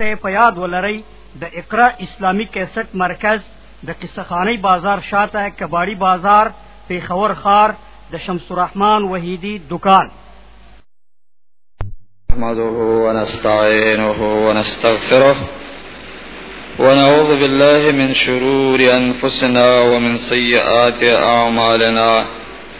ته په یاد ولرئ د اقرا اسلامی کیسټ مرکز د قصخانی بازار شاته کباړی بازار پیښور خار د شمس الرحمن وحیدی دکان نحمده ونستعينه ونستغفره ونعوذ بالله من شرور أنفسنا ومن سيئات أعمالنا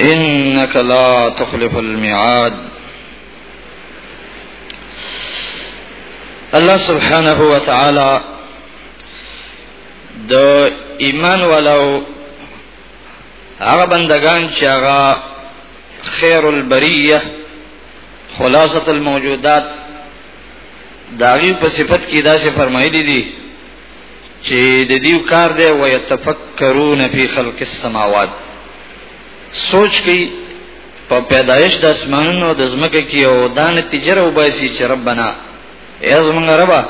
إنك لا تخلف الميعاد الله سبحانه وتعالى د ایمان ولو هغه بندگان چې هغه خیر البریه خلاصه الموجودات داغي په صفت کې دا څه فرمایلی دي چې د دې کار دی و يتفکرون فی خلق السماوات سوچ کی په پیدایش د اسمانونو د زمکه کې او دا نتیجه راو باسي چې ربنا ایز موږ ربا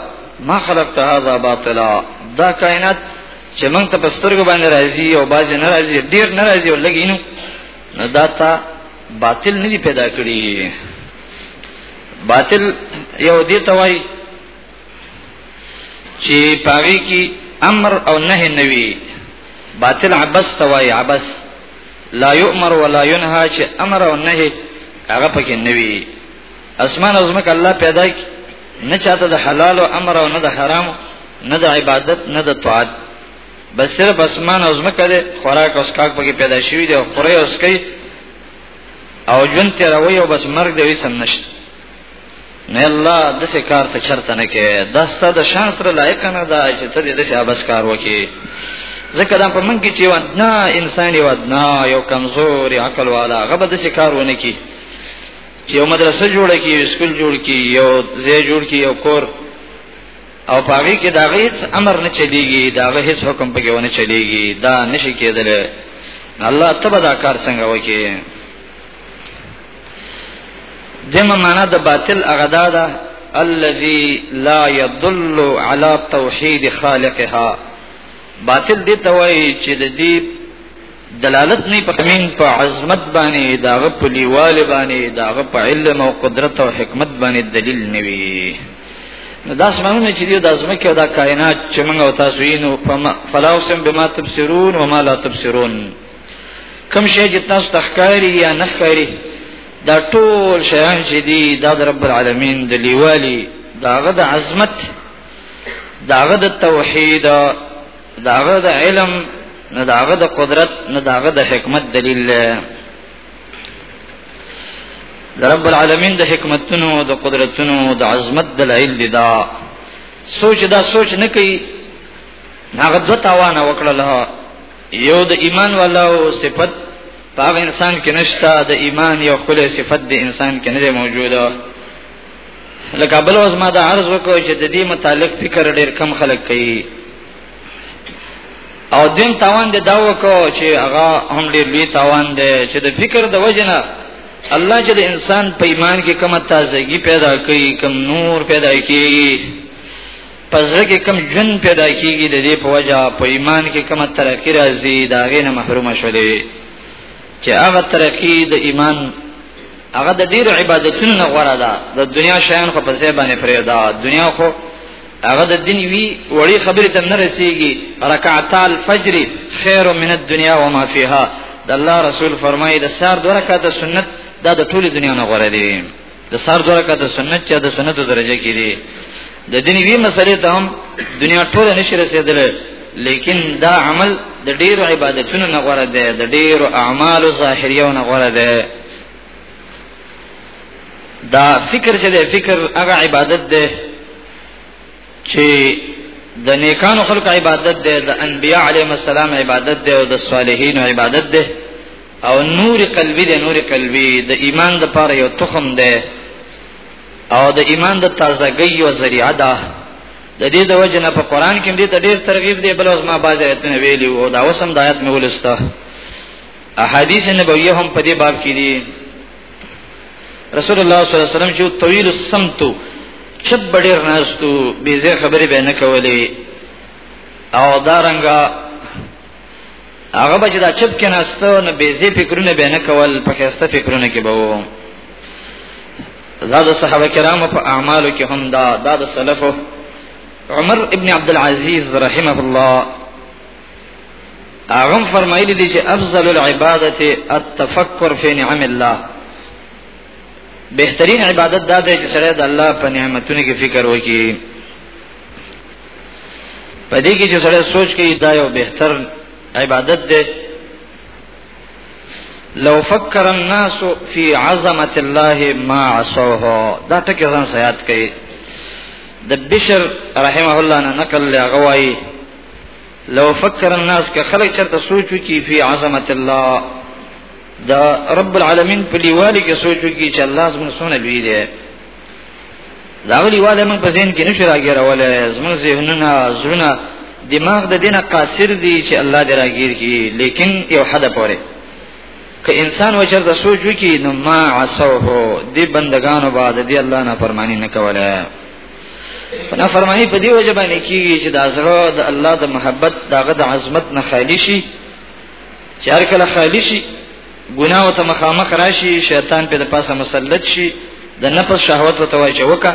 ما خلقت هذا باطلا دا کائنات چې موږ ته پسترګو باندې راځي او باز نه راځي ډیر نه راځي او لګینو نو دا تا باطل نه پیدا کړی باطل یو دې توای چې پاوی کی امر او نه نوی باطل عبس توای عبس لا یؤمر ولا ينهى چې امر او نه هغه پکې نوی اسمان او زمکه الله پیدا کی نه چاته د حلال او امر او نه د حرام نه د عبادت نه د طاعت بس صرف اسمان او زمکه ده خوراک او اسکاک پکې پیدا شوی دی او خوري او اسکي او جون تیروي او بس مرګ دی سم نشته نه الله د څه کار ته چرته نه کې دا ستاسو د شان سره لایق نه ده چې ته دې د څه ابس کار وکې ځکه دا په من کې چې ودنا انسان یو ودنا یو کمزور عقل والا غبه د څه کار ونه کې یو مدرسه جوړ کې یو سکول جوړ کې یو ځای جوړ کې یو کور او پاګه کې دا هیڅ امر نه چلیږي دا هیڅ حکم پکې ونه چلیږي دا نشي کېدل الله تبارک کار څنګه وکي دمه معنا د باطل هغه دا ده الذي لا يدل على توحيد خالقها باطل دي ته وایي چې د دې دلالت نه په کمین په عظمت باندې داغه په لیواله باندې داغه په علم او قدرت او حکمت باندې دلیل نوي نو دا سمونه چې دی د ازمکه او د کائنات چې موږ او تاسو یې نو فلاوسم بما تبصرون وما لا تبصرون کوم شی چې تاسو تخکاری یا نخکاری دا ټول شیان چې دي دا د رب العالمین د لیوالی داغه د عظمت داغه د توحید داغه د علم نه داغه د قدرت نه داغه د حکمت دلیل د رب العالمین د حکمتونو د قدرتونو د عظمت دلایل دي دا سوچ دا سوچ نه کوي هغه دوه تاوانه وکړه له یو د ایمان والاو صفت پاغ انسان کې نشتا د ایمان یو خپل صفت د انسان کې نه موجوده لکه بل اوس ما دا عرض وکړ چې د دې متعلق فکر ډیر کم خلک کوي او دین تاوان د دا وکړو چې هغه هم ډیر لوی تاوان دی چې د فکر د وجنه الله چې د انسان په ایمان کې کومه تازگی پیدا کوي کوم نور پیدا کوي پزړه کې کم جن پیدا کیږي د دې په وجه په ایمان کې کومه ترقی راځي دا غې نه محروم شو دی چې هغه ترقی د ایمان هغه د ډیر عبادتونو نه غوړه ده د دنیا شیان خو په ځای باندې پرې ده دنیا خو هغه د دین وی وړي خبره ته نه رسیږي رکعتا الفجر خیر من الدنیا وما فیها د الله رسول فرمایي د سار دوه رکعات سنت دا د ټولي دنیا نه غوړه دي د سار دوه رکعات سنت چې د سنتو درجه کې دي د دنیا وی مسلې ته هم دنیا ټول نشي رسیدل لیکن دا عمل د ډیرو عبادتونو نه غوړه ده د ډیرو اعمال ظاهریو نه غوړه ده دا فکر چې ده فکر هغه عبادت ده چې د نیکانو خلق عبادت ده د انبیاء علیهم السلام عبادت ده او د صالحین عبادت ده او نور قلبی دی نور قلبی د ایمان د پاره یو تخم دی او د ایمان د تازګۍ او ذریعہ ده د دې د وجه نه په قران کې دې ته ډېر ترغیب دی بل اوس ما باز ایتونه ویلی او دا اوس هم د آیت مې ولسته احادیث نبویه هم په دې باب کې دي رسول الله صلی الله علیه وسلم چې طویل السمت چب ډېر ناستو بيزه خبرې به نه کولې او دارنګه هغه بچ دا چپ کې نهسته نو به زی فکرونه به نه کول په خسته فکرونه کې به وو دا د صحابه کرامو په اعمالو کې هم دا دا د سلفو عمر ابن عبد العزيز رحمه الله هغه فرمایلی دی چې افضل العبادت التفکر فی نعم الله بهترین عبادت دا دی چې سره د الله په نعمتونو کې فکر وکړي په دې کې چې سره سوچ کوي دا یو بهتر عبادت دی لو فکر الناس فی عظمت الله ما عصوه دا ټکی ځان سیات کوي د بشر رحمه الله نه نقل لغوي لو فکر الناس که خلک چرته سوچ وکي فی عظمت الله دا رب العالمین په لیوالي کې سوچ وکي چې الله زموږ سونه لوی دی داغلی واده من په ذهن کې نشو راګیرولې زموږ ذهنونه زړونه دماغ د دینه قاصر دی چې الله دې راګیر کی لیکن یو حد پوره که انسان وچر د سوچ وکي نو ما عصوه دی بندگانو بعد دی الله نه فرمانی نه کوله نه فرمانی په دی وجه باندې کیږي چې د ازرو د الله د محبت دغه د عظمت نه خالی شي چې هر کله خالی شي ګناه ته مخامخ راشي شیطان په د پاسه مسلط شي د نفس شهوت وته وای چې وکا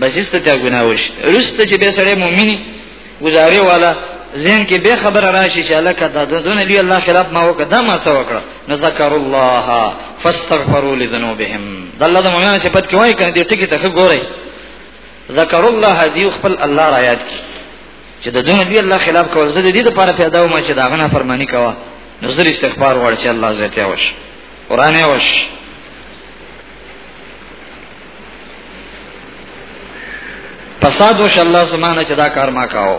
بسیسته ته ګناه وشي رسته چې به سره مؤمنی گزاري والا زین کې به خبر راشي چې الکه دا دون دی الله خلاف ما وکړه دا ما څه وکړه نذكر الله فاستغفروا لذنوبهم د الله د مؤمنانو صفت کې وای کنه دې ټکی ته ګورئ ذکر الله دی خپل الله را یاد کی چې د دنیا دی الله خلاف کول زه د دې لپاره پیدا وم چې دا غنه فرمانی کوا نو زه استغفار غواړم چې الله زیاته وش قران وش فساد وش الله سبحانه چې دا کار ما کاو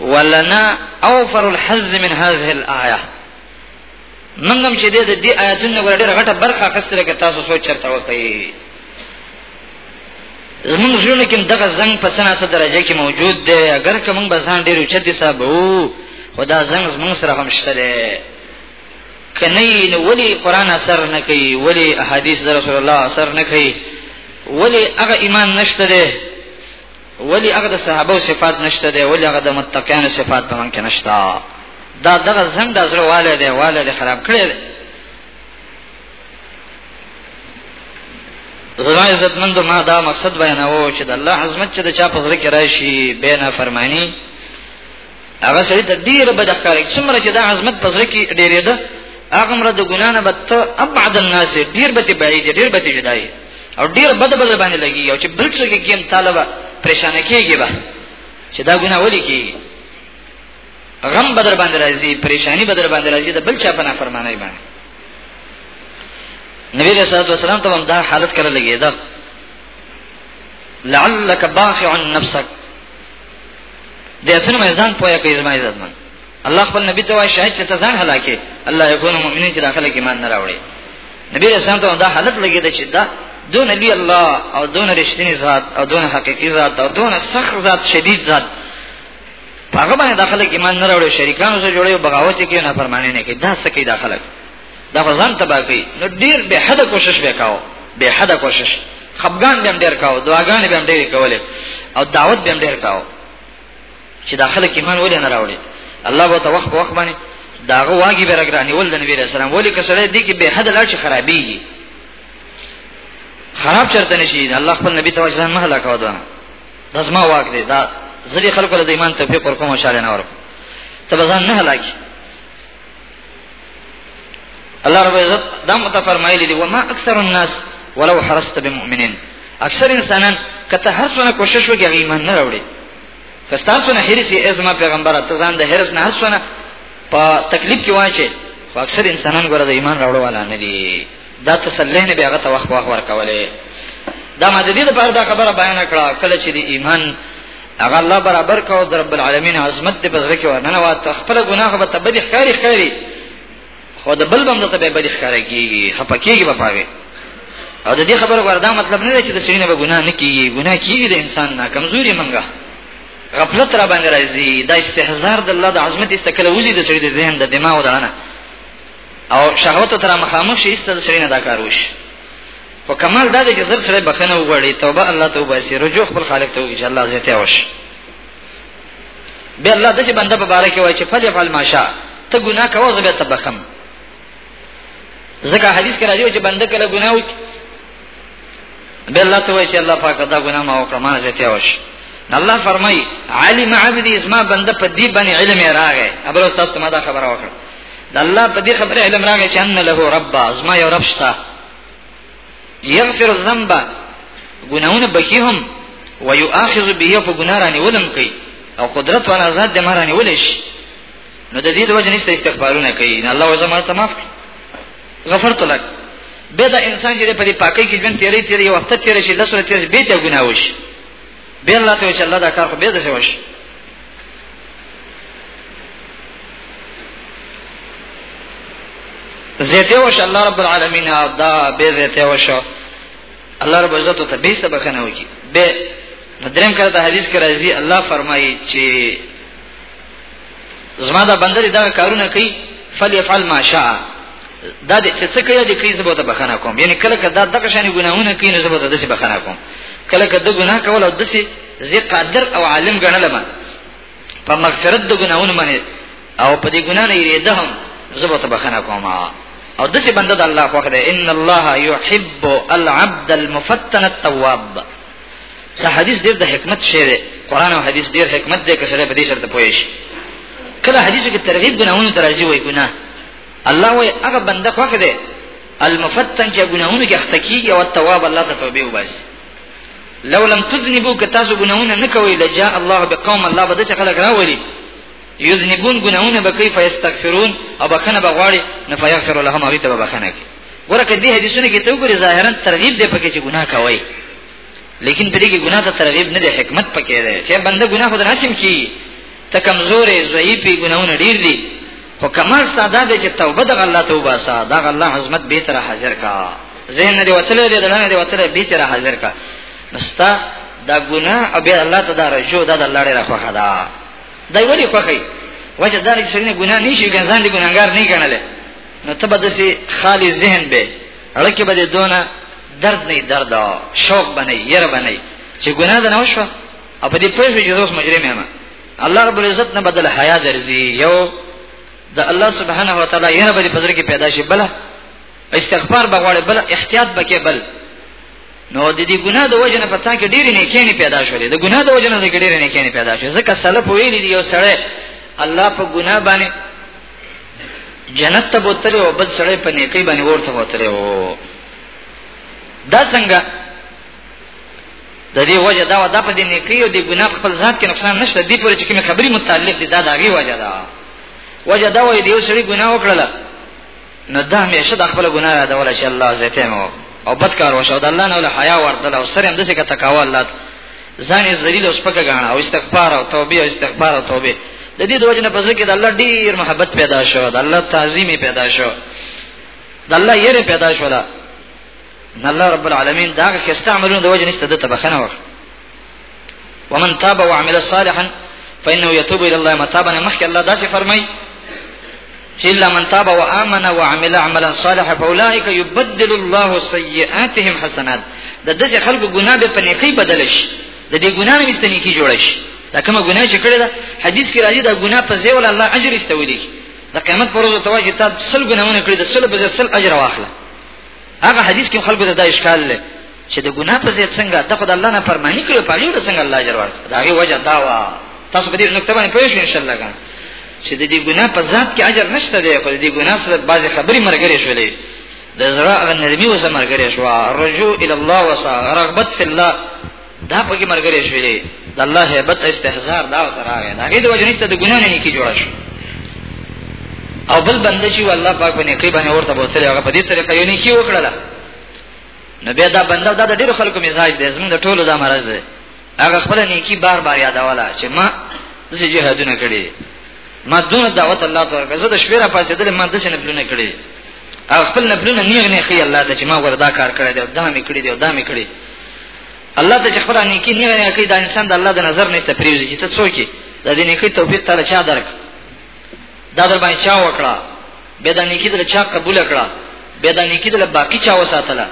ولنا اوفر الحظ من هذه الايه منګم چې د دې آیاتونو غوړه ډېر غټه برخه خسته کې تاسو سوچ چرته وکړئ زمونږ ژوند کې دغه زنګ په سنا سره درجه کې موجود دی اگر که موږ بزان ډېر اوچت دي صاحب وو خدا زنګ زمونږ سره هم شته دی کنه نو ولی قران اثر نه کوي ولی احادیث رسول الله اثر نه کوي ولی هغه ایمان نشته دی ولی هغه د صحابه صفات نشته دی ولی هغه د متقین صفات په من کې نشته دا دغه زنګ د زړه والے دی والے دی خراب کړی دی زما عزت مند ما دا مقصد بیانوو چې د الله عظمت چې د چا په زړه کې راشي بینا فرمانی هغه سړي ته ډیر بد ښکاري څومره چې دا عظمت په ځکه ډیرې ده هغه مر د ګنا نه بد ته ابعد الناس ډیر به تی بعید ډیر به تی جدای او ډیر بد بل باندې لګي او چې بل څه کې کیم طالب پریشان کیږي به چې دا ګنا ولي کیږي غم بدر باندې راځي پریشانی بدر باندې راځي د بل چا په نافرمانی باندې نبی رسول الله صلی الله علیه دا حالت کړه لګیدا لعلک باخع نفسک د اسنه مې ځان پوهه کوي زما عزت من الله خپل نبی ته وایي شاید چې ته ځان هلاکه الله یکون مؤمنین چې داخله کې مان نه راوړي نبی رسول ته دا حالت لګی دا چې دا دون نبی الله او دون رښتینی ذات او دون حقیقی ذات او دون سخت ذات شدید ذات هغه باندې داخله کې مان نه راوړي شریکانو سره جوړي بغاوت کوي نه فرمانه نه کوي دا څه کوي داخله دا ځان تبا کوي نو ډیر به حد کوشش وکاو به حد کوشش خپګان به ډیر کاو دعاګانې به ډیر کولې او دعوت به ډیر کاو چې داخله کې ایمان ولې نه راوړي الله به توخ په وخت باندې داغه واګي به راګرانی ول د نبی رسول الله ولې کسره دي کې به حد لاړ شي خرابيږي خراب چرته نشي الله خپل نبی ته ځان نه هلاک ودا دزما واګ دي دا ځلې خلکو له ایمان ته په پر کوم شاله نه ورکو ته ځان نه هلاکي الله رب عزت دا متفرمایلی دی وما اکثر الناس ولو حرست بمؤمنین اکثر انسانان کته هر څونه کوشش وکړي ایمان نه راوړي کستاسو نه هرس یې ازما پیغمبر ته ځان د هرس نه هر څونه په تکلیف کې واچي خو اکثر انسانان ګره د ایمان راوړو والا نه دي دا تسلی نه بیا غته وخت وخت ورکولې دا ما د دې لپاره دا خبره بیان کړه کله چې د ایمان هغه الله برابر کاو در رب العالمین عظمت دې بزره کې ورننه واته خپل ګناه به تبدی خاري خاري خو د بل بم ته به بدی خاري کیږي خپکیږي په پاره او د دې خبرو وردا مطلب نه دی چې د سینې به ګناه نه کیږي ګناه کیږي د انسان نه کمزوري منګه غفلت را باندې راځي دا استهزار د الله د عظمت استکلوزي د سړي د ذهن د دماغ ودانه او شهوت تر مخامخ شي است د سړي نه دا کار وشي په کمال دا چې زر سره بخنه وغوړي توبه الله توبه سي رجوع خپل خالق ته وکړي الله زیاته وشي به الله د چې بنده په باره کې وایي چې فل يفعل ما شاء ته ګناه کوو زه به تبخم ځکه حدیث کې راځي چې بنده کله ګناه وکړي بیا الله ته وایي چې الله پاک دا ګناه ما وکړه ما زه ته وش الله فرمای علم عبدی اسما بنده په دې باندې علم یې راغی ابل استاد ته ما دا خبره وکړه د الله په دې خبره علم راغی چې ان له رب اسما یو رب شته یغفر الذنب ګناونه بخیهم ويؤاخذ به په ګناه رانی ولم کوي او قدرت والا ذات د مرانی ولش نو د دې د وجه نشته استغفارونه کوي نه الله وزما ته معاف غفرت لك به دا انسان چې په دې پاکۍ کې ژوند تیرې تیرې یو وخت تیرې شي لسره تیرې به ته ګناه وشي به الله ته چې الله دا کار خو به دې وشي زیته وش الله رب العالمین دا به زیته وش الله رب عزت ته به سبق نه وږي به دریم کړه ته حدیث کې راځي الله فرمایي چې زما دا بندر دا کارونه کوي فليفعل ما شاء دا د چې څه کوي د کوي زبو ته بخنه کوم یعنی کله کله دا دغه شان ګناهونه کوي نو زبو ته د څه بخنه کوم کله کله د ګناه کول او د څه زی قادر او عالم ګڼل ما په مغفرت د ګناهونو باندې او په دې ګناه نه یریده هم زبو ته بخنه کوم او د څه بنده د الله خوخه ده ان الله يحب العبد المفتن التواب دا حدیث ډیر د حکمت شی دی قران او حدیث ډیر حکمت دی که سره په دې شرط پوه شي کله حدیث کې ترغیب ګناونه درځي وای ګنا الله وای هغه بنده خوخه دی المفتن چې ګناونه کې اخته کیږي او تواب الله ته توبه وباسي لو لم تذنبوا کتاسو ګناونه نه کوي لجاء الله بقوم الله بده چې خلک راولي یذنبون ګناونه بکې فیستغفرون او بخنه بغواړي نه فیغفر لهم او ته بخنه کوي ورکه دې حدیثونه کې ته وګورې ظاهرا ترغیب دې پکې چې ګناه کوي لیکن په دې کې ګناه ته ترغیب نه دی حکمت پکې دی چې بنده ګناه خود ناشم کی ته کمزورې ضعیفې ګناونه ډیر دي خو کمال ساده دی چې توبه د الله توبه ساده د الله عظمت به تر حاضر کا ذهن دې وتلې دې دلانه دې وتلې به تر حاضر کا نستا دا ګناه او به الله ته دا رجو دا د الله ډیر خوخه ده دا ویلي خوخه وجه دا چې څنګه ګناه نشي ګنځان دي ګناګار نه کړل نو ته به دسی خالی ذهن به اړکه به دونه درد نه درد شوق بنئ ير بنئ چې ګناه ده نو شو او په دې پوه شو چې اوس مجرم یم الله رب العزت نه بدل حیا درځي یو د الله سبحانه و تعالی یې نه به پزره کې پیدا شي بل استغفار بغواړي بل احتیاط بکې بل نو د دې ګناه د وجنه په تاکه ډېرې نه کېنې پیدا شولې د ګناه د وجنه د ډېرې نه کېنې پیدا شولې ځکه سلف ویلي دی یو سړی الله په ګناه باندې جنت ته بوتره او بل سره په نیکی باندې ورته بوتره او دا څنګه د دې وجه دا و دا په دې نیکی او دې ګناه خپل ذات کې نقصان نشته دې پورې چې کومه خبري متعلق دي دا دا غي وجه دا وجه دا وې دیو سړي ګناه وکړل نو دا همیشه د خپل ګناه را ډول شي الله زه ته مو او بدکار وشو د الله نه له حیا ورته او سره هم د څه تکاوه الله ځان یې ذلیل او سپک غاڼه او استغفار او توبه او استغفار او توبه د دې دوه جن په ځکه د الله ډیر محبت پیدا شو د الله تعظیم پیدا شو د الله یې پیدا شو دا الله رب العالمین دا که استعملون د وجه نشته د تبخنه وخت ومن تاب وعمل صالحا فانه يتوب الى الله متابا مخک الله داسې فرمای الا من تاب وامن وعمل عملا صالحا فاولئک يبدل الله سيئاتهم حسنات د دې خلکو ګناه به په نیکی بدل شي د دې ګناه نه مستنی کی جوړ شي دا کومه ګناه چې کړې ده حدیث کې راځي دا ګناه په ځای ول الله اجر استولي د قیامت پر ورځ تواجه تا سل ګناونه کړې د سل بجې سل اجر واخله هغه حدیث کې خلکو ته دا اشکال لري چې د ګناه په ځای څنګه ته خدای الله نه فرمانی کړو په یوه څنګه الله اجر ورکړي دا هغه وجه دا وا تاسو په دې نقطه باندې پوه شئ ان شاء الله ګان چې د دې ګناه په ذات کې اجر نشته دی خو د دې ګناه سره بعضی خبرې مرګري شولې د زړه هغه نرمي و مرګري شو رجوع الى الله وسا رغبت في الله دا په کې مرګري شولې د الله hebat استحزار دا سره راغی دا هغه د وجه نشته د ګناه نه کې جوړ شو او بل بنده چې الله پاک باندې کوي باندې ورته بوتل هغه په دې طریقه یې نه کی وکړه نو بیا دا بنده دا د ډیرو خلکو مزاج دی زمونږ د ټولو دا مرز دی هغه خپل نیکی بار بار یادوله چې ما د جهادونه کړی ما دون دعوت الله سره کړه زه د شپې را پاسې دل ما د څه نبلونه کړی هغه خپل نبلونه نیغ نه خي الله ته چې ما وردا کار کړی دی دا مې کړی دی دا مې کړی الله ته چې خپل نیکی نیغ نه کوي دا انسان د الله د نظر نه ستپریږي چې ته څوک یې د دې نیکی توفیق تعالی چا درک دا در باندې چا وکړه به دا نیکی دل چا قبول کړه به دا نیکی دل باقی چا وساتله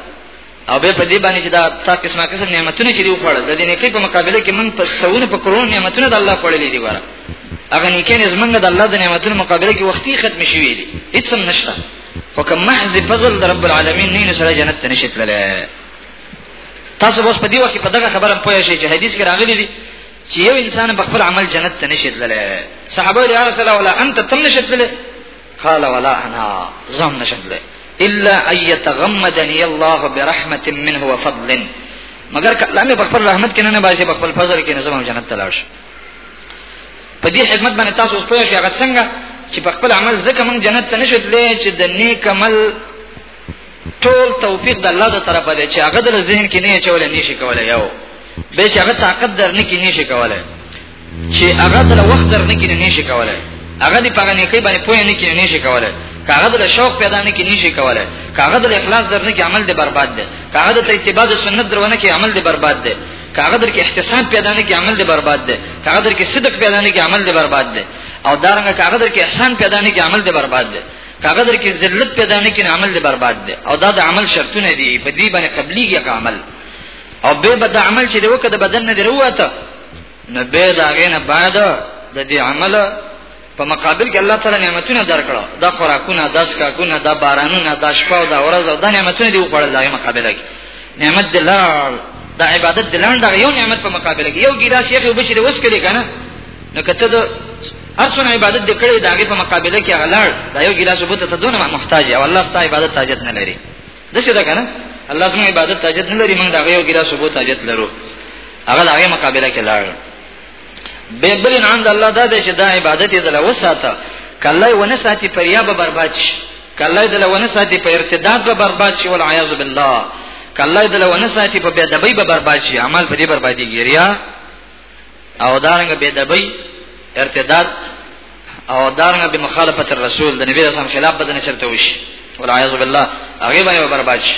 او به په دې باندې چې دا تا قسمه قسم نعمتونه چې دی وخوړل د دې نیکی په مقابله کې من په سونه په کرون نعمتونه د الله خوړلې دي وره هغه نیکی نه زمنګ د الله د نعمتونو مقابله کې وختي ختم شوې دي هیڅ هم نشته خو کوم محض فضل د رب العالمین نه سره جنت ته نشیت لله تاسو اوس په دې وخت په دغه خبره پوه شئ چې حدیث کې راغلي دي چې یو انسان په خپل عمل جنت ته نشي تللی صحابه یا رسول الله انت تم نشي تللی قال ولا انا زم نشي تللی الا ان يتغمدني الله برحمه منه وفضل مگر کله مې په خپل رحمت کې نه باسي په خپل فضل کې نه زم جنت ته لاړ شي په دې خدمت باندې تاسو اوس پوه شئ هغه څنګه چې په خپل عمل ځکه موږ جنت ته نشو تللی چې د نیک عمل ټول توفیق د الله تعالی طرفه دی چې هغه در ذهن کې نه چولې نشي کولای یو به چې هغه طاقت در نه کې نشي کولای چې هغه در وخت در نه کې نشي کولای هغه دی پغه نه کوي باندې پوهه نه کې نشي کولای کاغه د شوق پیدا نه کې نشي کولای کاغه د اخلاص در نه کې عمل دی برباد دی کاغه د اتباع د سنت درونه کې عمل دی برباد دی کاغه در کې احتساب پیدا نه کې عمل دی برباد دی کاغه در کې صدق پیدا نه کې عمل دی برباد دی او دارنګه کاغه در کې احسان پیدا نه کې عمل دی برباد دی کاغه در کې ذلت پیدا نه کین عمل دې برباد دی او دا د عمل شرطونه دي په دې باندې قبليږي کا عمل او به بد عمل چې وکړه د بدن نه دروته نه به دا غینه بعد د دې عمل په مقابل کې الله تعالی نعمتونه درکړه دا خوراکونه دا سکاکونه دا بارانونه دا شپه او دا ورځ او دا نعمتونه دی وکړل دا مقابله کې نعمت دلال دا عبادت دلال دا یو نعمت په مقابله کې یو ګیلاس یې وبشره وسکلې کنه نو کته هر څونه عبادت دې کړی دا غي په مقابله کې غلاړ دا یو ګلاس وبته ته دونه محتاج او الله ستاسو عبادت تاجت نه لري د څه ده کنه الله زموږ عبادت تاجت نه لري موږ دا غي یو ګلاس وبته تاجت لرو هغه دا غي مقابله کې لاړ به بل نه عند الله دا دې چې دا عبادت یې دلا وساته کله ونه ساتي پریا به برباد شي کله دلا ونه ساتي په ارتداد به برباد شي ول عیاذ بالله کله دلا ونه ساتي په بے ادبی به برباد شي عمل په دې بربادي ګیریا او دارنګ به دبی ارتداد او دارنګ به مخالفت الرسول د نبی رسول الله خلاف بدن چرته وشي والعیاذ بالله هغه باندې برباد شي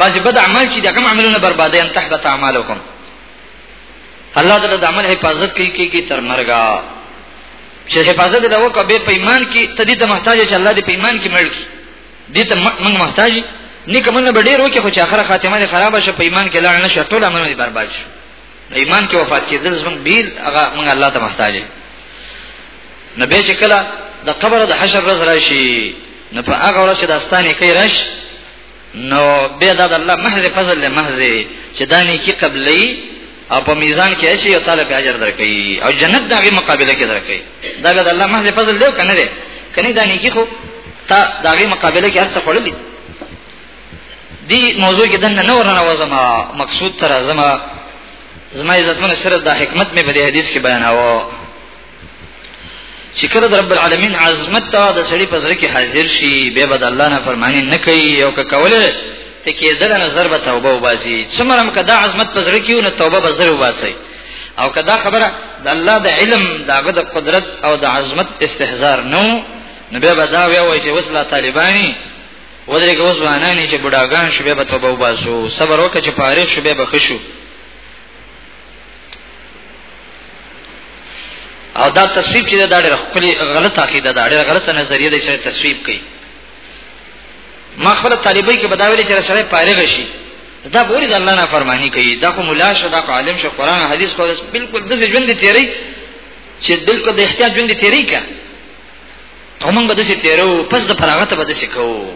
بعضی بد اعمال چې دا کوم عملونه بربادې ان تحبط اعمالکم الله تعالی د عمل حفاظت کوي کی کی تر مرګا چې حفاظت دا وکړه به پیمان کی تدې ته محتاج چې الله دې پیمان کی مړ کی دې ته موږ محتاج نه کومه ډېر وکړي خو چې اخره خاتمه خراب شي پیمان کې لاړ نه شي ټول عملونه برباد شي ایمان کې وفات کېدل زموږ بیل هغه موږ الله ته محتاج یو نبی چې کله د قبر د حشر ورځ راشي نو په هغه ورځ چې داستانې کوي راش نو به دا د الله محض فضل له محض چې دانی کې قبلې او په میزان کې چې یو طالب اجر درکې او جنت دغه مقابله کې درکې دا د الله محض فضل له کنه ده کنه دانی کې خو تا دغه مقابله کې هر څه خړلې دی موضوع کې دنه نور نه وزما مقصود تر زما زما عزتمن سره د حکمت مې په دې حدیث کې بیاناوه چې کله د رب العالمین عظمت ته د سړي په ځل کې حاضر شي به بد الله نه فرمانی نه کوي او که کوله ته کېدل نه ضربه توبه وباسي څومره مکدا عظمت په ځل کې ونه توبه به ضرور وباسي او کدا خبره د الله د علم داغه د قدرت او د عظمت استهزار نو نبي به دا وی وای چې وسله طالبانی ودرې کې اوس وانانی چې بډاګان شوبې به توبه وباسو صبر وکړه چې فارغ شوبې به خشو او دا تصویب چې دا ډېر خپل غلط عقیده دا ډېر غلط نظریه دی چې تصویب کوي ما خپل طالبای کې بداویل چې سره فارغ شي دا بوری د الله نه فرمانی کوي دا خو مولا شو دا عالم شو قران حدیث خو بالکل د ژوند تیری چې بالکل د احتیاج ژوند تیری کا او موږ به دسی تیرو پس د فراغت به دسی کوو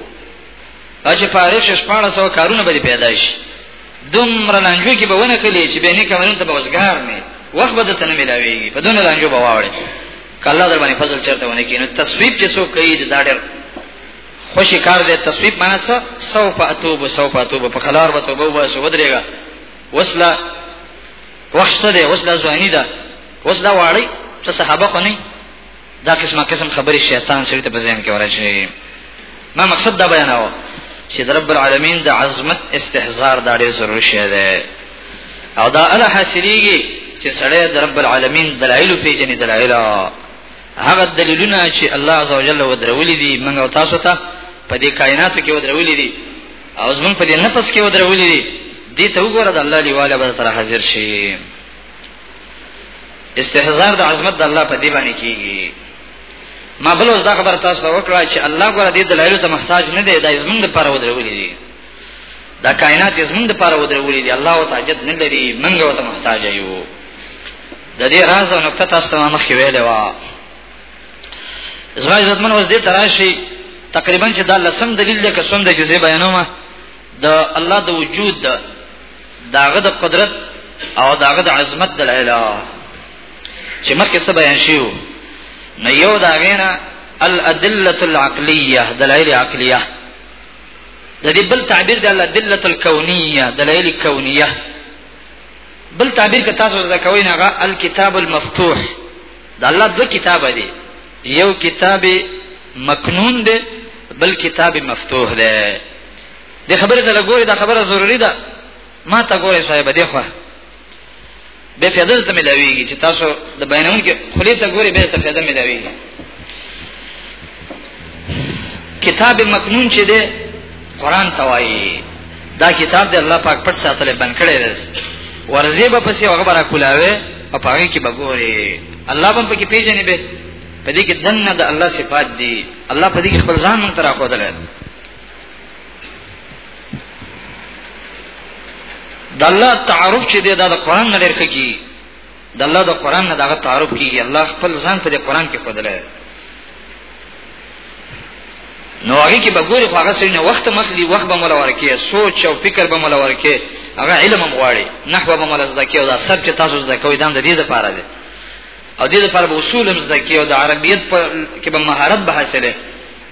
چې فارغ شې شپاړه سو کارونه به پیدا شي دومره لانجو کې به ونه کلی چې به نه کمرون ته بوزګار نه وخت به ته نه ملاويږي په دونه لانجو به واوړې کله در باندې فضل چرته ونه کینو تصویب چې څوک کوي دا ډېر خوشی کار دې تصویب معنا څه سوف اتوب سوف اتوب په خلار به توبه واسو ودرېګا وصله وخت دې وصله ځواني ده وصله واړی څه صحابه خو نه دا قسمه قسم خبرې شیطان سړي ته په ذهن کې ورچي ما مقصد دا بیاناوه چې د رب العالمین د عظمت استحضار دا ډېر ضروري شی دی او دا اله حاصلېږي چې سړی د رب العالمین دلایل پیژني دلایل هغه دلیلونه چې الله عزوجل ودرولې دي موږ او تاسو ته په دې کائناتو کې ودرولې دي او زموږ په دې نفس کې ودرولې دي دې ته وګوره د الله دی والا به تر حاضر شي استحضار د عظمت د الله په دی باندې کیږي ما بل اوس دا خبر تاسو وکړه چې الله غره دې دلایل ته محتاج نه دی دا زمونږ لپاره ودرولې دي دا کائنات زمونږ لپاره ودرولې دي الله او تعالی نه لري موږ او ته محتاج یو د دې راز او نقطه تاسو ته مخې ویلې وا زموږ ځمن اوس دې تراشي تقریبا چې دا لسم دلیل دی که څوم د جزې بیانومه د الله د وجود داغه د قدرت او داغه د عظمت دلایل چې مخکې څه بیان شیو نو یو دا غینا الادله العقلیه دلایل عقلیه د دې بل تعبیر د الادله الکونیه دلایل کونیه بل تعبیر که تاسو زده کوئ نه هغه الکتاب المفتوح د الله د کتاب دی یو کتاب مکنون دی بل کتاب مفتوح دی د خبرې ته لګوري دا خبره ضروری ده ما ته ګوري صاحب دی خو به فیضل ته ملاویږي چې تاسو د بینون کې خلی ته ګوري به ته فیضل ملاویږي کتاب مکنون چې ده قران توایي دا کتاب دی الله پاک پټ ساتل بن کړی دی ورځي به پسې هغه برا کولاوي او پاره کې بګوري الله هم پکې پیژنې به په دې کې دنه د الله صفات دي الله په دې کې خپل ځان مونږ ترا کوله د الله تعارف چې دی دا د قران نه لري کیږي د الله د قران نه دغه تعارف کیږي الله خپل ځان په قران کې خدله نو هغه کې به ګوري خو هغه سړي نه وخت مخلي وخت به مولا ورکه سوچ او فکر به مولا ورکه هغه علم هم غواړي نحوه به مولا زده کوي او دا سب چې تاسو زده کوي دا د دې لپاره دی او دې لپاره به اصول هم زده کوي او د عربیت په کې به مهارت به حاصله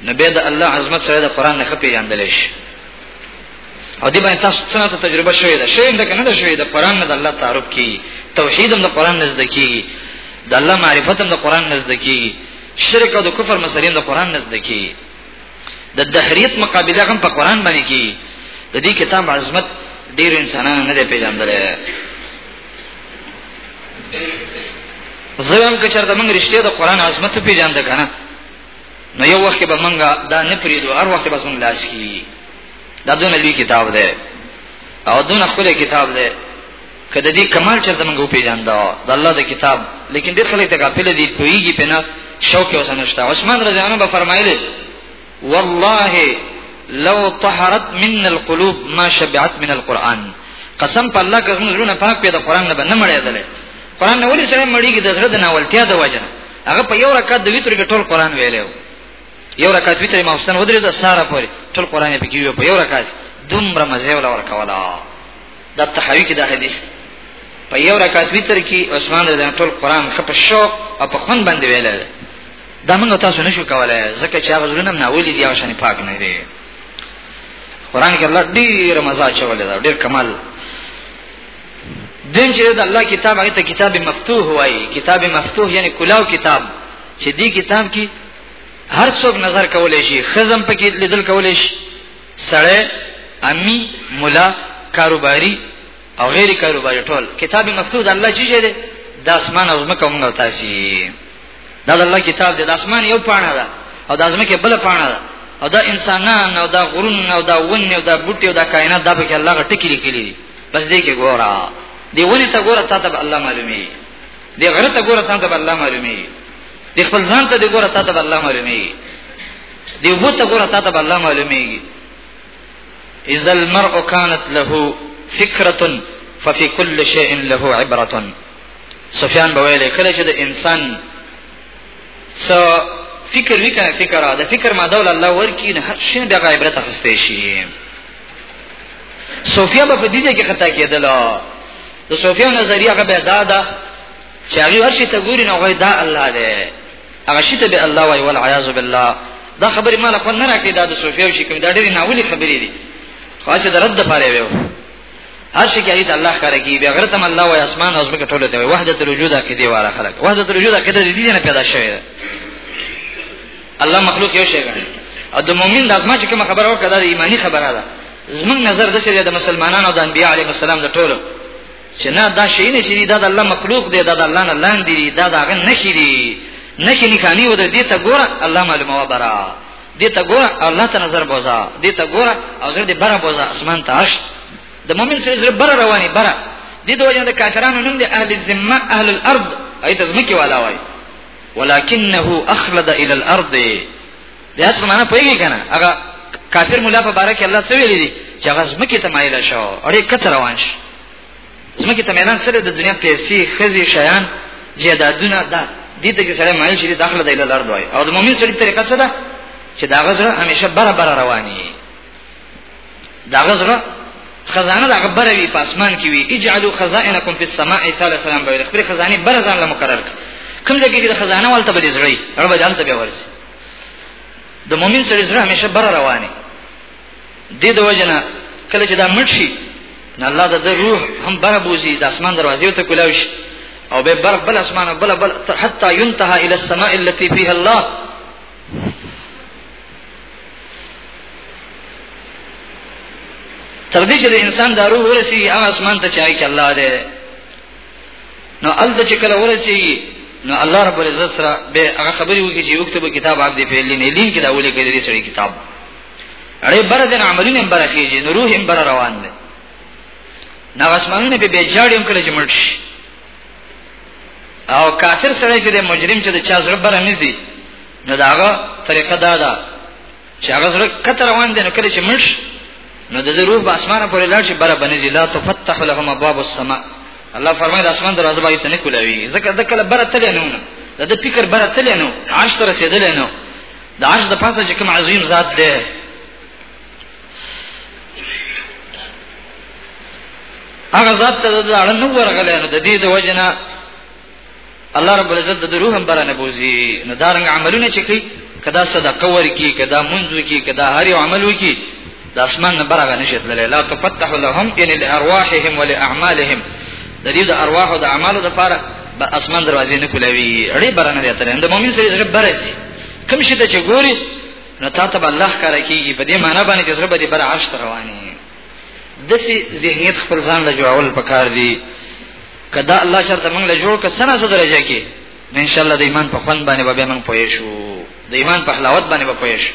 نو به د الله عظمت سره د قران نه خپې یاندل شي او دې باندې تاسو څنګه تجربه شوې ده شوې ده کنه ده شوې ده قران نه د الله تعارف کی توحید هم د قران نزد کی د الله معرفت هم د قران نزد کی شرک او د کفر مسلې هم د قران نزد کی د دهریت مقابله هم په قران باندې کی د دې کتاب عظمت ډیر انسانانو نه دی پیژندل زه هم که چېرته موږ رښتیا د قران عظمت پیژاند کنه نو یو وخت به منګه دا نه پریدو هر وخت به زمون لاس کی دا دونه لوی کتاب ده او دونه خپل کتاب ده کله دې کمال چرته موږ پیژاندا د الله د کتاب لیکن ډېر خلک ته غافل دي کویږي په نه شوق او سنشتا عثمان رضی الله عنه فرمایلی والله لو طهرت من القلوب ما شبعت من القران قسم په الله که زموږ زړه پاک په د قران نه بنه مړېدل قران نه ولې سره مړیږي د زړه د ناولتیا د وجه هغه په یو رکعت د ویتر کې ټول قران ویلو یو رکعت ویتر ما حسین ودرې د ساره پورې ټول قران یې پکې ویو په یو رکعت دومره مزه ولا ورکولا دا تحوی کې دا حدیث په یو رکعت ویتر کې عثمان رضی ټول قران خپ شوق او په خوند باندې ویل دا موږ تاسو نشو کولای ځکه چې هغه زړه نه ولې دی او شان پاک نه دی قران کې الله ډیر مزه چولې دا ډیر کمال دین چې د الله کتاب هغه ته کتاب مفتوح وایي کتاب مفتوح یعنی کلاو کتاب چې دې کتاب کې هر څوک نظر کولای شي خزم پکې لیدل کولای شي سړی امی مولا کاروباری او غیر کاروباری ټول کتاب مفتوح د الله چې دی د اسمان او زمکه موږ تاسو دا الله کتاب دی د اسمان یو پاڼه ده او د ازمکه بل پاڼه ده او دا انسانان او دا غرون او دا ون او دا بوټي او دا کائنات دا به کې الله غټکی لیکلی دي بس دې کې ګورا دی ونی ته ګوره تا ته الله معلومي دی غره ته ګوره تا ته الله معلومي دی خپل ځان ته ګوره تا ته الله معلومي دی وو ته ګوره تا ته الله معلومي اذا المرء كانت له فكره ففي كل شيء له عبره سفیان به ویل کله چې د انسان سو فکر وکړه فکر دا فکر ما دول الله ورکی نه هر شي دغه عبرت اخستې شي سفیا به په دې کې خطا کېدل د سفیا نظریه هغه به دا ده چې هغه ورشي ته ګوري نو دا الله دی هغه شي ته به الله وای ول عیاذ بالله دا خبره مال خو نه راکې دا د سفیا شي کوم دا ډېری ناولي خبرې دي خاصه د رد لپاره ویو ارشي کې ایت الله کار کوي بیا غرت هم الله وای اسمان او زمکه ټول دی وحدت الوجود عقیده واره خلق وحدت الوجود عقیده دې نه پیدا شوی ده الله مخلوق یو شی غني او د مؤمن د ازما چې کوم خبره وکړه د ایمانی خبره ده زمون نظر د شریعت د مسلمانانو د انبیاء علیهم السلام د ټولو چې نه دا شی نه چې دا د الله مخلوق دی دا د الله نه لاندې دی دا دا غن نشي دی نشي نکانی و د دې ته ګوره الله معلومه و برا دې ته ګوره او الله ته نظر بوزا دې ته ګوره او زړه دې بره بوزا اسمان ته عرش د مؤمن سره زړه بره رواني بره دې د وجه د کافرانو نوم دې اهل الذمه اهل الارض اي تزمکه والا وای ولكنه اخلد الى الارض دې اصل معنا پوهیږي کنه هغه کافر مولا په بارک الله سوي دي چې هغه زمکه ته مایل شو اړې کته روان شي زمکه ته میلان سره د دنیا پیسې خزي شیان جیدادونه دا دې ته چې سره مایل شي داخله دی لار دوی او د مؤمن سره طریقه څه ده چې دا غزر همیشه بره بره رواني دا غزر خزانه دا غبر وی په اسمان کې وی اجعلوا خزائنکم فی السماء صلی الله علیه وسلم به خپل خزانه بر ځان له مقرر کوم ځای کې د خزانه والته به زړی رب جان ته به ورسي د مؤمن سره زړه همیشه بر رواني دې د وجنه کله چې دا مړ شي نه الله د روح هم بره بوزي د اسمان دروازې ته کولاو شي او به بر بل اسمان بل بل حتا ينتهى الى السماء التي فيها الله تر دې چې د انسان د روح ورسي هغه اسمان ته چای چې الله دې نو ال د چې کله ورسي نو الله رب العزت سره به هغه خبري وکړي چې یو کتاب عبد فعلین لین کې دا ولې کې دې سړي کتاب اړې بر دین عملونه هم بر کیږي نو روح هم بر روان دی نو اسمانونه به به جاړي هم کله جمل شي او کافر سره چې د مجرم چې د چا زړه بر نه دي نو داغه طریقه دا ده چې هغه زړه کته روان دي نو کله چې مړ نو د روح په اسمانه پورې لاړ شي بر باندې لا تفتح لهم ابواب السماء الله فرمایي د اسمان دروازه باندې نه کولاوي ځکه د کله بر تل نه نه د فکر بر تل نه عرش تر رسیدل نه د عرش د پاسه چې کوم عظیم ذات دی هغه ذات ته د اړه نو ورغلی نو د دې د وجنه الله رب العزت د روح هم برانه بوزي نو دارنګ عملونه چې کوي کدا صدقه ورکی کدا منځ وکي کدا هر یو عمل وکي د اسمان نه برابر نشي تللی لا تفتح لهم ان لارواحهم ولاعمالهم د دې د ارواح او د اعمالو لپاره به اسمان دروازې نه کولاوي اړې برنه دی تل د مؤمن سره رب برسي کوم شي ته چې ګوري نو تا ته الله کار کوي په دې معنی باندې چې سره به دې بر عرش رواني دسی ذهنیت خپل ځان له جوړول پکار دي کدا الله شرط موږ له جوړ کسنه سره درجه کې ان شاء الله د ایمان په خوان باندې به موږ پوي شو د ایمان په حلاوت باندې به پوي شو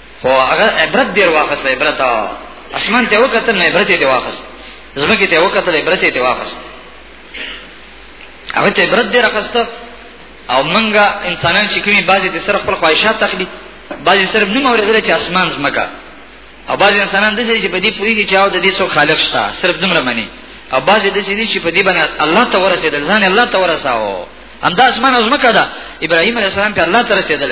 خو هغه عبرت دی واخص عبرت اسمان ته وکتل نه عبرت دی واخص زمکه ته وکتل عبرت دی واخص هغه ته عبرت دی راخسته او منګه انسانان چې کومي بعضي د سره خپل خواهشات تخلي بعضي سره نوم اورېدل چې اسمان زمکه او بعضي انسانان د چې په دې پوری کې چاو د دې سو خالق شته صرف دومره مني او بعضي د دې چې په دې باندې الله ته ورسېدل ځان الله ته ورساو همدا اسمان زمکه ده ابراهيم عليه السلام په الله ته رسېدل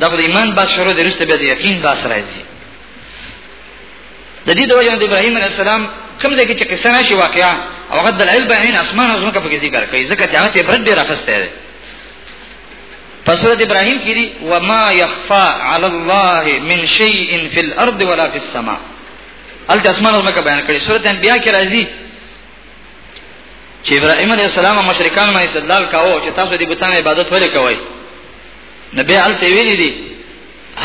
دا خو د ایمان باس شروع دی رسته بیا د یقین باس راځي د دې د وجه د ابراهیم علی السلام کوم ځای کې چې قصه نشي واقعا او غد العل بین اسمان او زمکه په کې ذکر کوي ځکه چې هغه ته برد ډیر اخسته دی په سورۃ ابراهیم کې دی و ما یخفا علی الله من شیء فی الارض ولا فی السماء الته اسمان او زمکه بیان کړي سورۃ انبیاء کې راځي چې ابراهیم علی السلام مشرکان ما استدلال کاوه چې تاسو دې بتانه عبادت ولې کوئ نبی الته ویلي دي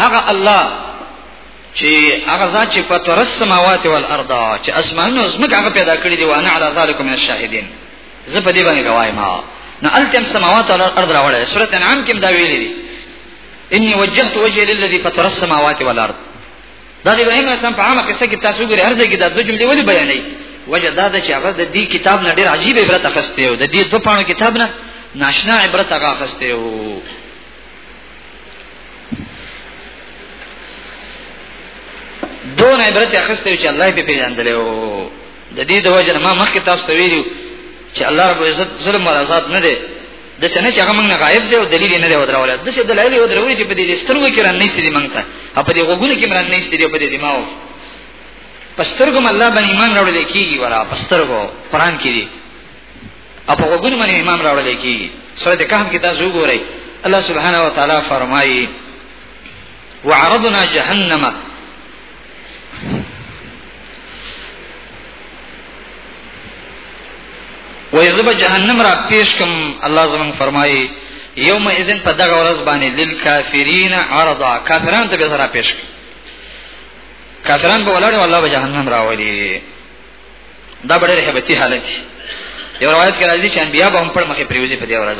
هغه الله چې هغه ذات چې په تر السماوات والارض چې اسمانونه او زمکه هغه پیدا کړی دی وانا علی ذلک من الشاهدین زه په دې باندې گواهی ما نو التم سماوات والارض راوړل سورۃ انعام کې دا ویلي دي انی وجهت وجهي للذي فطر السماوات والارض دا د ابراهيم اسلام په عامه قصه کې تاسو ګورئ هرځه کې دا د جملې ولې بیانې وجه دا ده چې هغه د دې کتاب نه ډېر عجیب عبرت اخسته یو د دې دوه پانو کتاب نه ناشنا عبرت هغه اخسته یو دون عبرت اخسته چې الله به پیژندل او د دې د وجه ما مخکې تاسو ته ویلو چې الله رب عزت ظلم او عذاب نه دی د سنه چې هغه موږ نه غایب دی او دلیل نه دی ودرول د څه دلایل ودرول چې په دې سترګو کې رانه نشته دي موږ ته او په دې غوګونو کې رانه نشته دي په دې دماغ پسترګم الله باندې ایمان راوړل کیږي ورا پسترګو قران کې دي او په غوګونو باندې ایمان راوړل کیږي سورته کهف کې تاسو وګورئ الله سبحانه و تعالی فرمایي وعرضنا جهنم وای زب جهنم را پیش کم الله زمون فرمایي یوم اذن په دغه ورځ باندې للکافرین عرضا کافرانو ته به زرا پیش کم کافران به ولاړ الله به جهنم راولي دا ډېر هیبتي حالت دی یو روایت کې راځي چې انبیا به هم پر مخې پریوزي په دې ورځ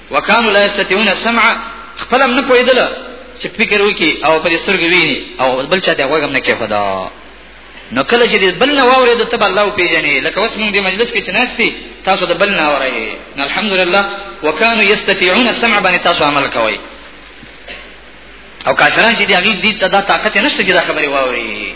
وکانو لا یستتیون السمع خپلم نه پویدل چې فکر وکي او په سترګې ویني او بل چا ته وګم نه کې خدا نو کله چې بل نه واورې د تب الله پیژنې لکه اوس موږ د مجلس کې چناستي تاسو د بل نه اورئ الحمدلله وکانو یستطيعون السمع باندې تاسو عمل کوئ او کافران چې دی هغه دې ته دا طاقت نشته چې دا خبره واوري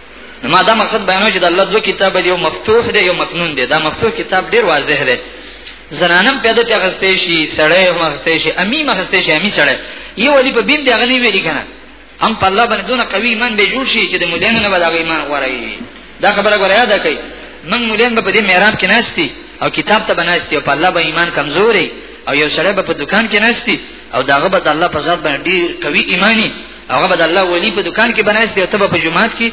نو ما دا مقصد بیانو چې د الله دوه کتاب دی یو مفتوح دی یو مکنون دی دا مفتوح کتاب ډیر واضح دی زنانم پیدا ته غستې شي سړی هم غستې شي امي مغستې شي امي سړی یو ولي په بیم دی غنی ویل کنه هم په الله باندې دونه قوي ایمان به جوړ شي چې د مولانو نه بل ایمان غوړی دا خبره غوړی یاد کړئ من مولان په دې میراب کې ناشتي او کتاب ته بناشتي او په الله باندې ایمان کمزوري او یو سړی په دکان کې ناشتي او داغه به د الله په ذات باندې ډیر قوي ایمانی هغه به د الله ولی په دکان کې بنایست دی او تبه په جماعت کې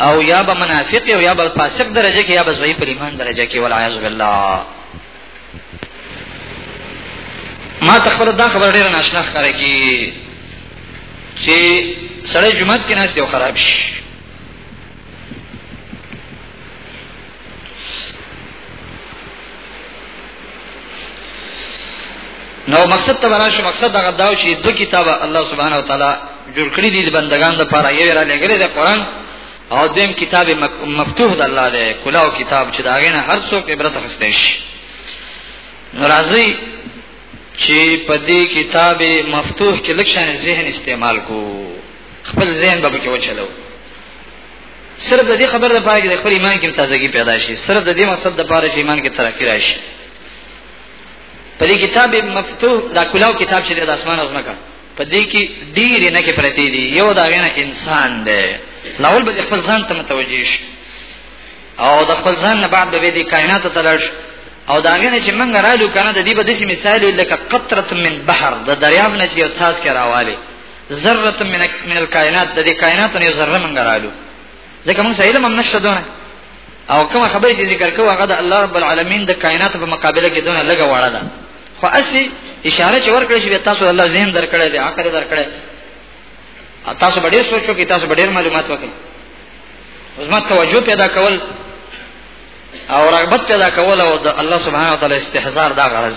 او یا به منافق او یا به فاسق درجه کې یا به زوی په ایمان درجه کې والعیاذ بالله ما تخبر دا خبر ډیر ناشنا ښکاره کی چې سړی جمعه کې ناس دی خراب شي نو مقصد ته وراشو مقصد هغه دا چې دو کتاب الله سبحانه و تعالی جوړ کړی دي بندگان د پاره یې را لګره د قران او دیم کتاب مفتوح د الله دی کلاو کتاب چې دا غینه هر څوک عبرت اخستې شي ناراضي چې په دې کتاب مفتوح کې لکشان ذهن استعمال کو خپل ذهن به پکې وچلو صرف د دې خبر د پاره کې د خپل ایمان کې تازگی پیدا شي صرف د دې مقصد د پاره چې ایمان کې ترقی راشي په دې کتاب مفتوح دا کلاو کتاب چې د اسمان او زمکا په دې کې ډېر نه کې پرتی دي یو دا غنه انسان دی لاول به خپل ځان ته متوجي شي او د خپل ځان نه بعد به دې کائنات ته لاړ او دا غنه چې موږ رالو کنه د دې په دې مثال لکه قطره من بحر د دریاب نه چې یو تاس کې راواله ذره من من الكائنات د دې کائنات نه ذره مونږ رالو ځکه مونږ علم هم نشته دونه او کوم خبرې چې ذکر کوو هغه د الله رب العالمین د کائنات په مقابله کې دونه لګه واړه ده خو اسی اشاره چې ورکړې شي تاسو الله ذهن درکړې دي عقل درکړې تاسو ډېر سوچو کې تاسو ډېر معلومات وکړي عظمت توجه پیدا کول او رغبت پیدا کول او د الله سبحانه وتعالى استحضار دا غرض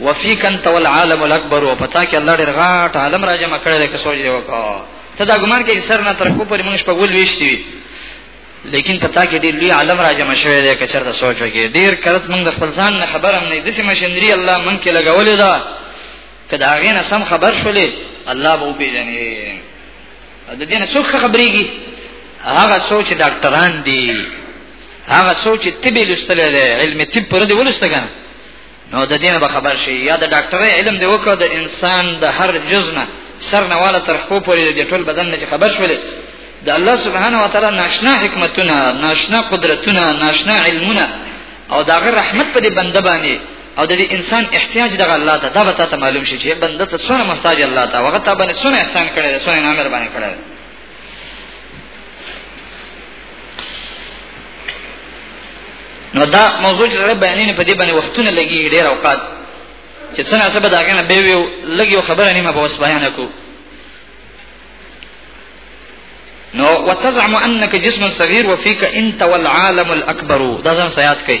وفيك انت والعالم الاكبر وپتا کې الله ډېر غاټ عالم راجمه کړی دی که سوچ دی وکړه ته دا ګمان کې سر نه تر کو پر موږ په ول ویشتي لیکن پتا کې ډېر لوی عالم راجمه شوی دی که چرته سوچ وکړي ډېر کرت موږ د خپل ځان نه خبر هم نه دي چې مشندري الله من کې لګولې ده کدا هغه نه سم خبر شولې الله به پیژنې د دې نه څوک خبرېږي هغه سوچ ډاکټران دي هغه سوچ طبي لستل علم طب پر دې ولستګان نو د دینه به خبر شي یا د ډاکټرۍ علم دی وکړه د انسان د هر جز نه سر نه والا تر خو پورې د ټول بدن نه خبر شولې د الله سبحانه و تعالی ناشنا حکمتونه ناشنا قدرتونه ناشنا علمونه او دا غیر رحمت په دې بنده باندې او د دې انسان احتیاج دغه الله ته دا به تاسو معلوم شي چې بنده ته څونه محتاج الله ته وغه ته باندې څونه احسان کړی څونه نامر باندې کړی نو دا موضوع چې رب بیانې په دې باندې وختونه لګي ډېر اوقات چې څنګه سبا داګه نه به ویو لګي خبره نیمه په وس بیان کو نو وتزعم انك جسم صغير وفيك انت والعالم الاكبر دا ځان سيات کوي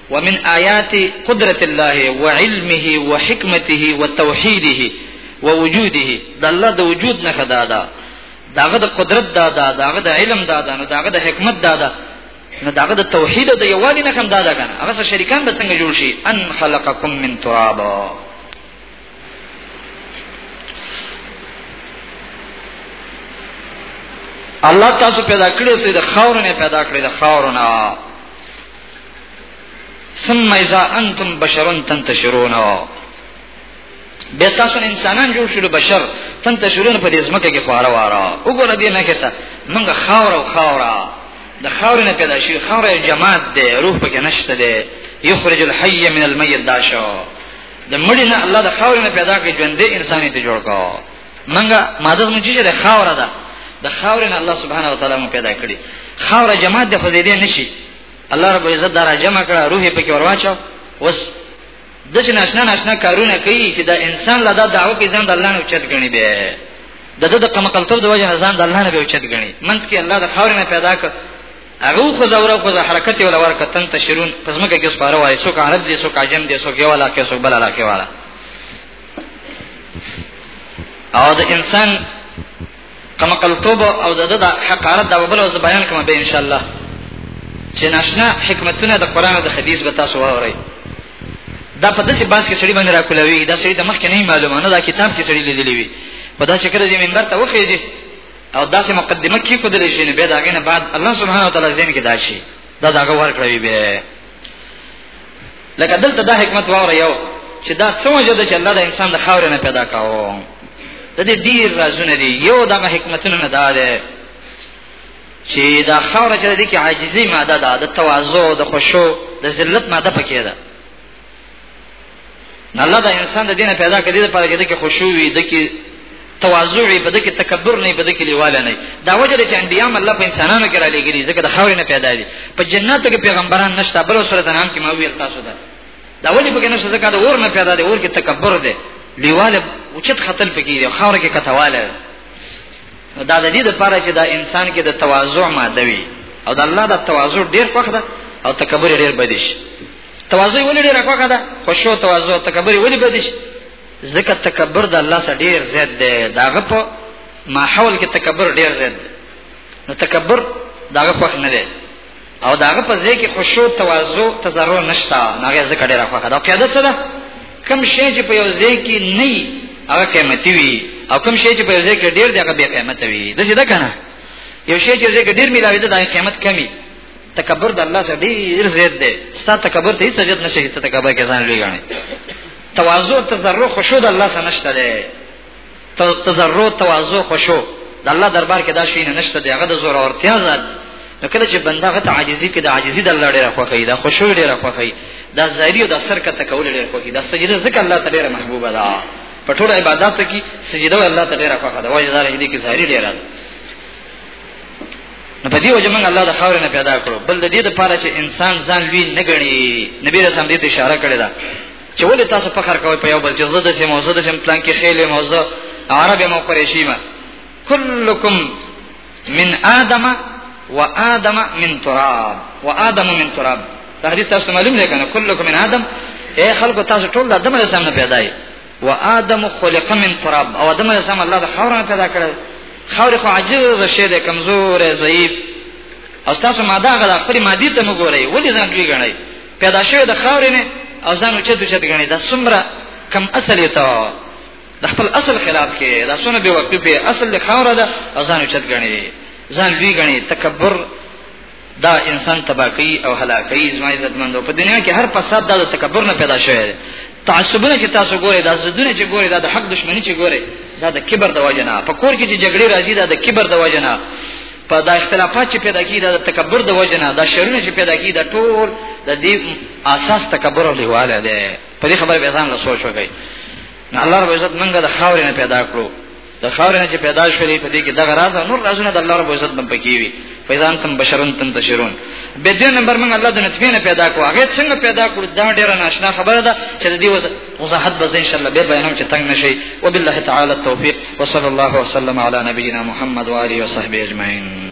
ومن آيات قدرة الله وعلمه وحكمته وتوحيده ووجوده د الله د وجود نه خدا دا داغه د قدرت دا دا داغه د علم دا دا نو داغه د حکمت دا دا نو داغه د توحید او د یووالي نه هم دا دا کنه هغه شریکان به څنګه جوړ شي ان خلقکم من تراب الله تاسو پیدا کړی سي د خاورونه پیدا کړی د خاورونه ثم اذا انتم بشر تنتشرون بیا تاسو انسانان جوړ شول بشر تنتشرون په دې ځمکه کې خواره واره وګوره دې نه کېته موږ خاور او خاورا د خاور نه پیدا شي خاور یو جماعت دی روح پکې نشته دی یخرج الحي من المیت داشو د مړي نه الله د خاور نه پیدا کړي ژوندې انساني ته جوړ کړو منګه ماده زموږ چې د خاور ده د خاور نه الله سبحانه وتعالى مو پیدا کړی خاور جماعت د فزیدې نشي الله رب عزت دارا جمع کړه روح په کې ورواچو وس د چې ناشنا ناشنا کارونه کوي چې دا انسان لا دا دعوه کې ځان د الله نه اوچت غني به د د د قمقلتوب د وجه ځان د الله نه به اوچت غني منځ کې الله د خاور نه پیدا کړ هغه خو زوره خو حرکت ولا ورکتن تشرون پسمه کې اوس پاره وای سو کارب دي سو کاجم دي سو کېوالا کې سو بلالا کېوالا او د انسان کما قلتوب او د د حقارت دا بل وز بیان کوم به ان شاء الله چې ناشنا حکمتونه د قران او د حدیث به تاسو واورئ دا په داسې باس کې سړي باندې راکولوي دا سړي د مخ کې نه معلومه نه دا کتاب کې سړي لیدلی وي په دا شکر دې منبر ته وخیږي او داسې مقدمه کې خو دلې شي نه به داګه نه بعد الله سبحانه وتعالى زین کې داشي دا داګه ورکړوي به لکه دلته دا حکمت واوره یو چې دا څنګه جوړ چې الله د انسان د خاور نه پیدا کاوه د دې ډیر رازونه دي یو دا حکمتونه نه دا ده چې دا خاور چې د کې عاجزي ماده ده د تواضع د خشوع د ذلت ماده پکې ده الله دا انسان د دینه پیدا کړی د پاره کې خشوع وي د کې تواضع وي بده کې تکبر نه بده کې لیواله نه دا وجه چې انبیا الله په انسانانو کې را لګري ځکه د خاورې نه پیدا دي په جنت کې پیغمبران نشته بل سره د نام کې ما ویل تاسو ده دا وجه په کې نشته ځکه د اور نه پیدا دي اور کې تکبر ده لیواله اوچت خطل پکې دي خاور کې کتواله دا د دې لپاره چې دا انسان کې د تواضع ماده وي او د الله د تواضع ډیر خوښ ده او تکبر ډیر بدیش تواضع ولې ډیره خوخه ده خوشو تواضع تکبر ولې بدیش ځکه تکبر د الله سره ډیر زیات دی داغه په ماحول کې تکبر ډیر زیات دی نو تکبر داغه خوښ نه دی او داغه په ځای کې خوشو تواضع تزرع نشته ناغه ځکه ډیره خوخه ده قیادت څه ده کم شی چې په یو ځای کې نه هغه قیمتي وي او کم شی چې په یو ځای کې ډیر دی هغه به قیمت وي دا څه ده کنه یو شی چې ځای کې ډیر ملاوي ده د قیمت کمی تکبر د الله سره ډیر زیات دی ستا تکبر ته هیڅ اجازه نشي ته تکبر کې ځان لوی غاڼه تواضع تزرع خشوع د الله سره نشته دی تزرع تواضع خشوع د الله دربار کې دا شی نه نشته دی هغه د زور اورتیا ذات نو کله چې بنده غته عاجزي کې د عاجزي د الله ډیره خوخه دا خشوع ډیره خوخه دا ظاهري او د سر کته کول ډیره خوخه دا سجده ذکر الله تعالی ډیره محبوبه ده په ټول عبادت کې سجده الله تعالی ډیره خوخه ده وایي دا دې کې ظاهري ډیره نو په دې وجه موږ الله د خاور نه پیدا کړو بل د دې لپاره چې انسان ځان لوی نه ګڼي نبی رسول دې اشاره کړې ده چې ولې تاسو فخر کوئ په یو بل چې زده سي موزه ده چې پلان کې خېلې موزه عربه مو قریشی ما کلکم من ادم و ادم من تراب و ادم من تراب دا حدیث تاسو معلوم دی کنه کلکم من ادم اے خلق تاسو ټول د ادم رسول نه پیدا یې و آدم خلق من تراب او آدم علیه السلام الله د خاور نه پیدا کړ خاور خو عجز شی ده کمزور ضعیف او تاسو ماده غلا خپل مادي ته مو ګورئ ولې ځان دوی غنئ پیدا شوی د خاور نه او ځان چې دوی چې غنئ دا څومره کم اصل یې ته د خپل اصل خلاف کې دا څونه به وقفه اصل د خاور ده او ځان چې غنئ ځان دوی غنئ تکبر دا انسان تباکی او هلاکی زما عزت مندو په دنیا کې هر فساد دا د تکبر نه پیدا شوی دی تعصبونه چې تاسو ګورئ دا زدونه چې ګورئ دا د حق دښمنی چې ګورئ دا د کبر د وجنه په کور کې چې جګړې راځي دا د کبر د وجنه په دا اختلافات چې پیدا کیږي دا د تکبر د وجنه دا شرونه چې پیدا کیږي دا ټول د دې اساس تکبر او لیواله ده په دې خبره به ځان له سوچ وکړي الله رب عزت منګه د خاورې نه پیدا کړو د خاورې نه چې پیدا شولې په دې کې دغه راز نور رازونه د الله رب عزت باندې پکې وي فیزان تم بشرون تم تشرون به دې نمبر موږ الله د نطفه نه پیدا کو هغه څنګه پیدا کړو دا ډیره ناشنا خبره ده چې دې وضاحت به ان شاء الله به بیانوم چې تنگ نشي وبالله تعالی التوفیق وصلی الله وسلم علی نبینا محمد و آله وصحبه اجمعین